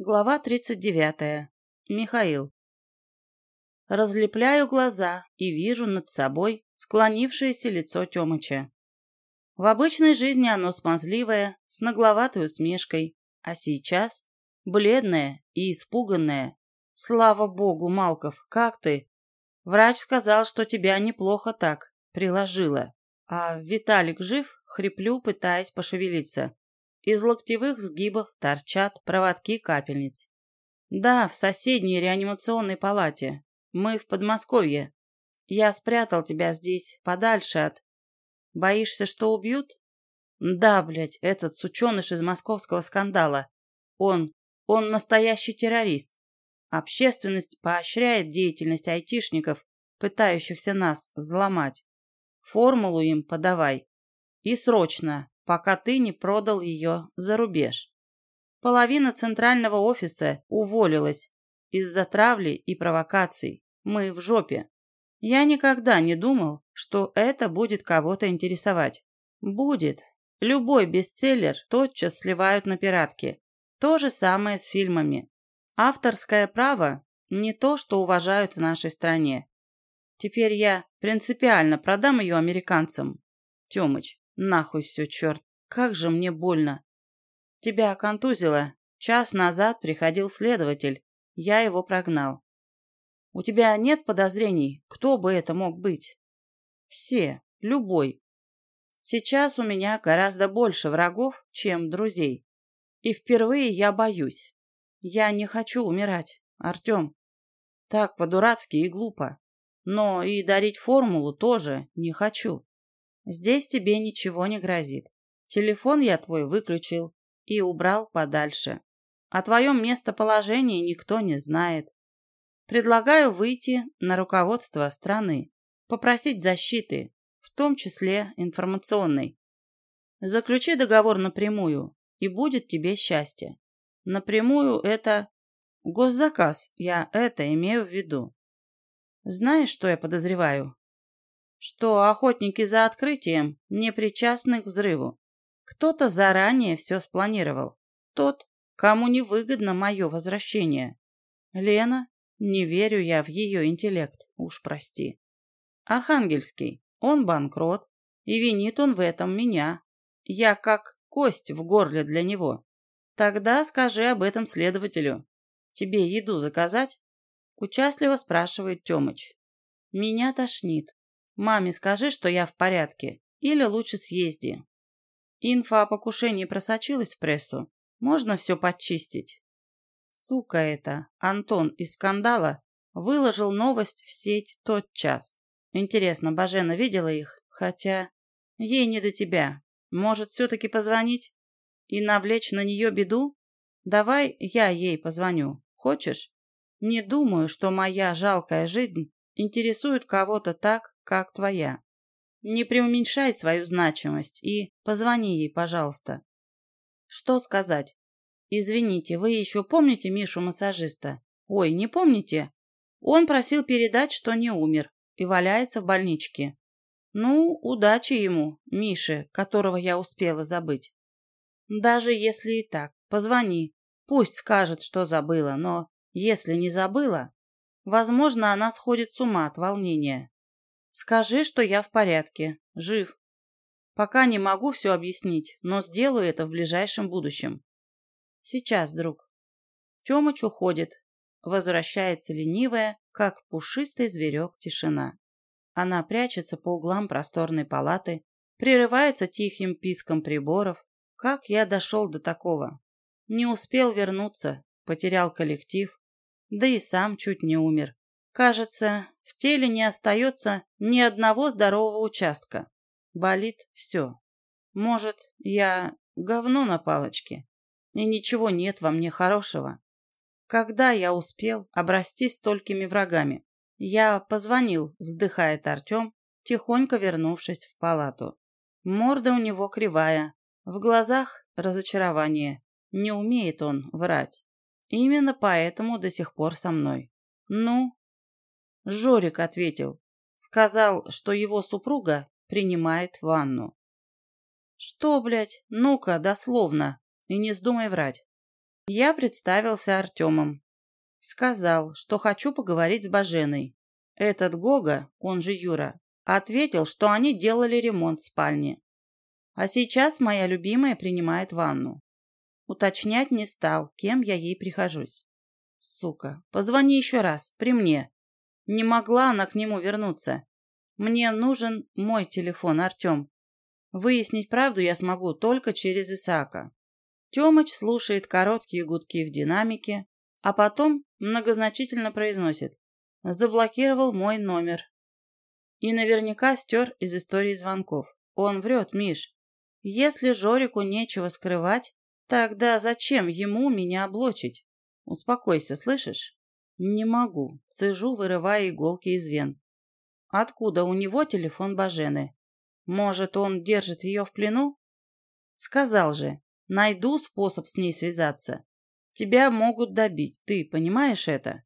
Глава 39. Михаил. Разлепляю глаза и вижу над собой склонившееся лицо Тёмыча. В обычной жизни оно смазливое, с нагловатой усмешкой, а сейчас бледное и испуганное. Слава богу, Малков, как ты? Врач сказал, что тебя неплохо так, приложила. А Виталик жив? Хриплю, пытаясь пошевелиться. Из локтевых сгибов торчат проводки капельниц. Да, в соседней реанимационной палате. Мы в Подмосковье. Я спрятал тебя здесь, подальше от... Боишься, что убьют? Да, блядь, этот сученыш из московского скандала. Он... он настоящий террорист. Общественность поощряет деятельность айтишников, пытающихся нас взломать. Формулу им подавай. И срочно, пока ты не продал ее за рубеж. Половина центрального офиса уволилась из-за травли и провокаций. Мы в жопе. Я никогда не думал, что это будет кого-то интересовать. Будет. Любой бестселлер тотчас сливают на пиратки. То же самое с фильмами. Авторское право не то, что уважают в нашей стране. Теперь я принципиально продам ее американцам. Тёмыч, Нахуй все, черт. Как же мне больно. Тебя контузило. Час назад приходил следователь. Я его прогнал. У тебя нет подозрений, кто бы это мог быть? Все. Любой. Сейчас у меня гораздо больше врагов, чем друзей. И впервые я боюсь. Я не хочу умирать, Артем. Так по-дурацки и глупо. Но и дарить формулу тоже не хочу. Здесь тебе ничего не грозит. Телефон я твой выключил и убрал подальше. О твоем местоположении никто не знает. Предлагаю выйти на руководство страны, попросить защиты, в том числе информационной. Заключи договор напрямую, и будет тебе счастье. Напрямую это госзаказ, я это имею в виду. Знаешь, что я подозреваю? что охотники за открытием не причастны к взрыву. Кто-то заранее все спланировал. Тот, кому невыгодно мое возвращение. Лена, не верю я в ее интеллект, уж прости. Архангельский, он банкрот, и винит он в этом меня. Я как кость в горле для него. Тогда скажи об этом следователю. Тебе еду заказать? Участливо спрашивает Тёмыч. Меня тошнит. Маме скажи, что я в порядке. Или лучше съезди. Инфа о покушении просочилась в прессу. Можно все подчистить. Сука это, Антон из скандала, выложил новость в сеть тот час. Интересно, Бажена видела их? Хотя ей не до тебя. Может, все-таки позвонить? И навлечь на нее беду? Давай я ей позвоню. Хочешь? Не думаю, что моя жалкая жизнь интересует кого-то так, как твоя. Не преуменьшай свою значимость и позвони ей, пожалуйста. Что сказать? Извините, вы еще помните Мишу-массажиста? Ой, не помните? Он просил передать, что не умер и валяется в больничке. Ну, удачи ему, Мише, которого я успела забыть. Даже если и так, позвони. Пусть скажет, что забыла, но если не забыла, возможно, она сходит с ума от волнения. Скажи, что я в порядке, жив. Пока не могу все объяснить, но сделаю это в ближайшем будущем. Сейчас, друг. Тёмыч уходит. Возвращается ленивая, как пушистый зверек, тишина. Она прячется по углам просторной палаты, прерывается тихим писком приборов. Как я дошел до такого? Не успел вернуться, потерял коллектив, да и сам чуть не умер. Кажется, в теле не остается ни одного здорового участка. Болит все. Может, я говно на палочке, и ничего нет во мне хорошего. Когда я успел обрасти столькими врагами? Я позвонил, вздыхает Артем, тихонько вернувшись в палату. Морда у него кривая, в глазах разочарование. Не умеет он врать. Именно поэтому до сих пор со мной. Ну, Жорик ответил. Сказал, что его супруга принимает ванну. Что, блядь? Ну-ка, дословно. И не вздумай врать. Я представился Артемом. Сказал, что хочу поговорить с Баженой. Этот Гога, он же Юра, ответил, что они делали ремонт в спальне. А сейчас моя любимая принимает ванну. Уточнять не стал, кем я ей прихожусь. Сука, позвони еще раз, при мне. Не могла она к нему вернуться. Мне нужен мой телефон, Артем. Выяснить правду я смогу только через Исаака. Тёмыч слушает короткие гудки в динамике, а потом многозначительно произносит «Заблокировал мой номер». И наверняка стер из истории звонков. Он врет, Миш. Если Жорику нечего скрывать, тогда зачем ему меня облочить? Успокойся, слышишь? Не могу. Сижу, вырывая иголки из вен. Откуда у него телефон Бажены? Может, он держит ее в плену? Сказал же, найду способ с ней связаться. Тебя могут добить, ты понимаешь это?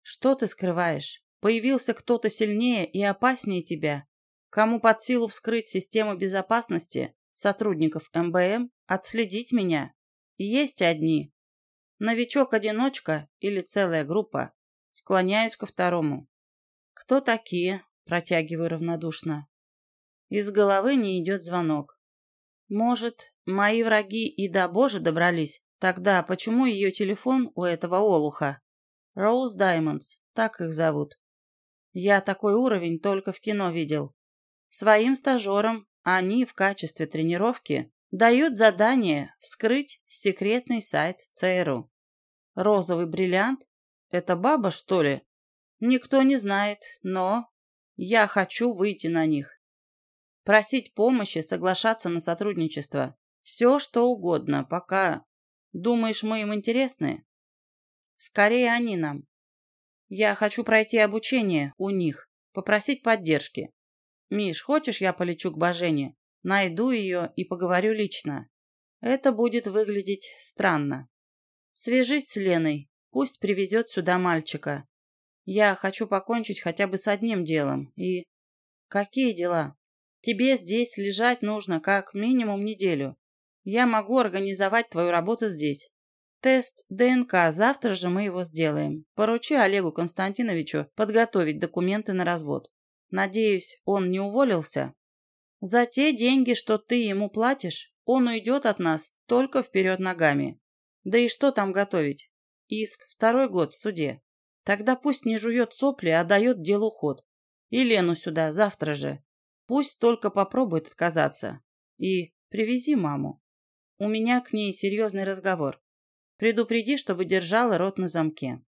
Что ты скрываешь? Появился кто-то сильнее и опаснее тебя, кому под силу вскрыть систему безопасности сотрудников МБМ, отследить меня. Есть одни. Новичок-одиночка или целая группа. Склоняюсь ко второму. Кто такие? Протягиваю равнодушно. Из головы не идет звонок. Может, мои враги и до Божи добрались? Тогда почему ее телефон у этого олуха? Роуз Даймондс, так их зовут. Я такой уровень только в кино видел. Своим стажерам они в качестве тренировки дают задание вскрыть секретный сайт ЦРУ. Розовый бриллиант? Это баба, что ли? Никто не знает, но я хочу выйти на них. Просить помощи, соглашаться на сотрудничество. Все, что угодно, пока... Думаешь, мы им интересны? Скорее они нам. Я хочу пройти обучение у них, попросить поддержки. Миш, хочешь, я полечу к Божене? Найду ее и поговорю лично. Это будет выглядеть странно. Свяжись с Леной, пусть привезет сюда мальчика. Я хочу покончить хотя бы с одним делом. И... Какие дела? Тебе здесь лежать нужно как минимум неделю. Я могу организовать твою работу здесь. Тест ДНК, завтра же мы его сделаем. Поручи Олегу Константиновичу подготовить документы на развод. Надеюсь, он не уволился? За те деньги, что ты ему платишь, он уйдет от нас только вперед ногами. Да и что там готовить? Иск второй год в суде. Тогда пусть не жует сопли, а дает делу ход. И Лену сюда, завтра же. Пусть только попробует отказаться. И привези маму. У меня к ней серьезный разговор. Предупреди, чтобы держала рот на замке.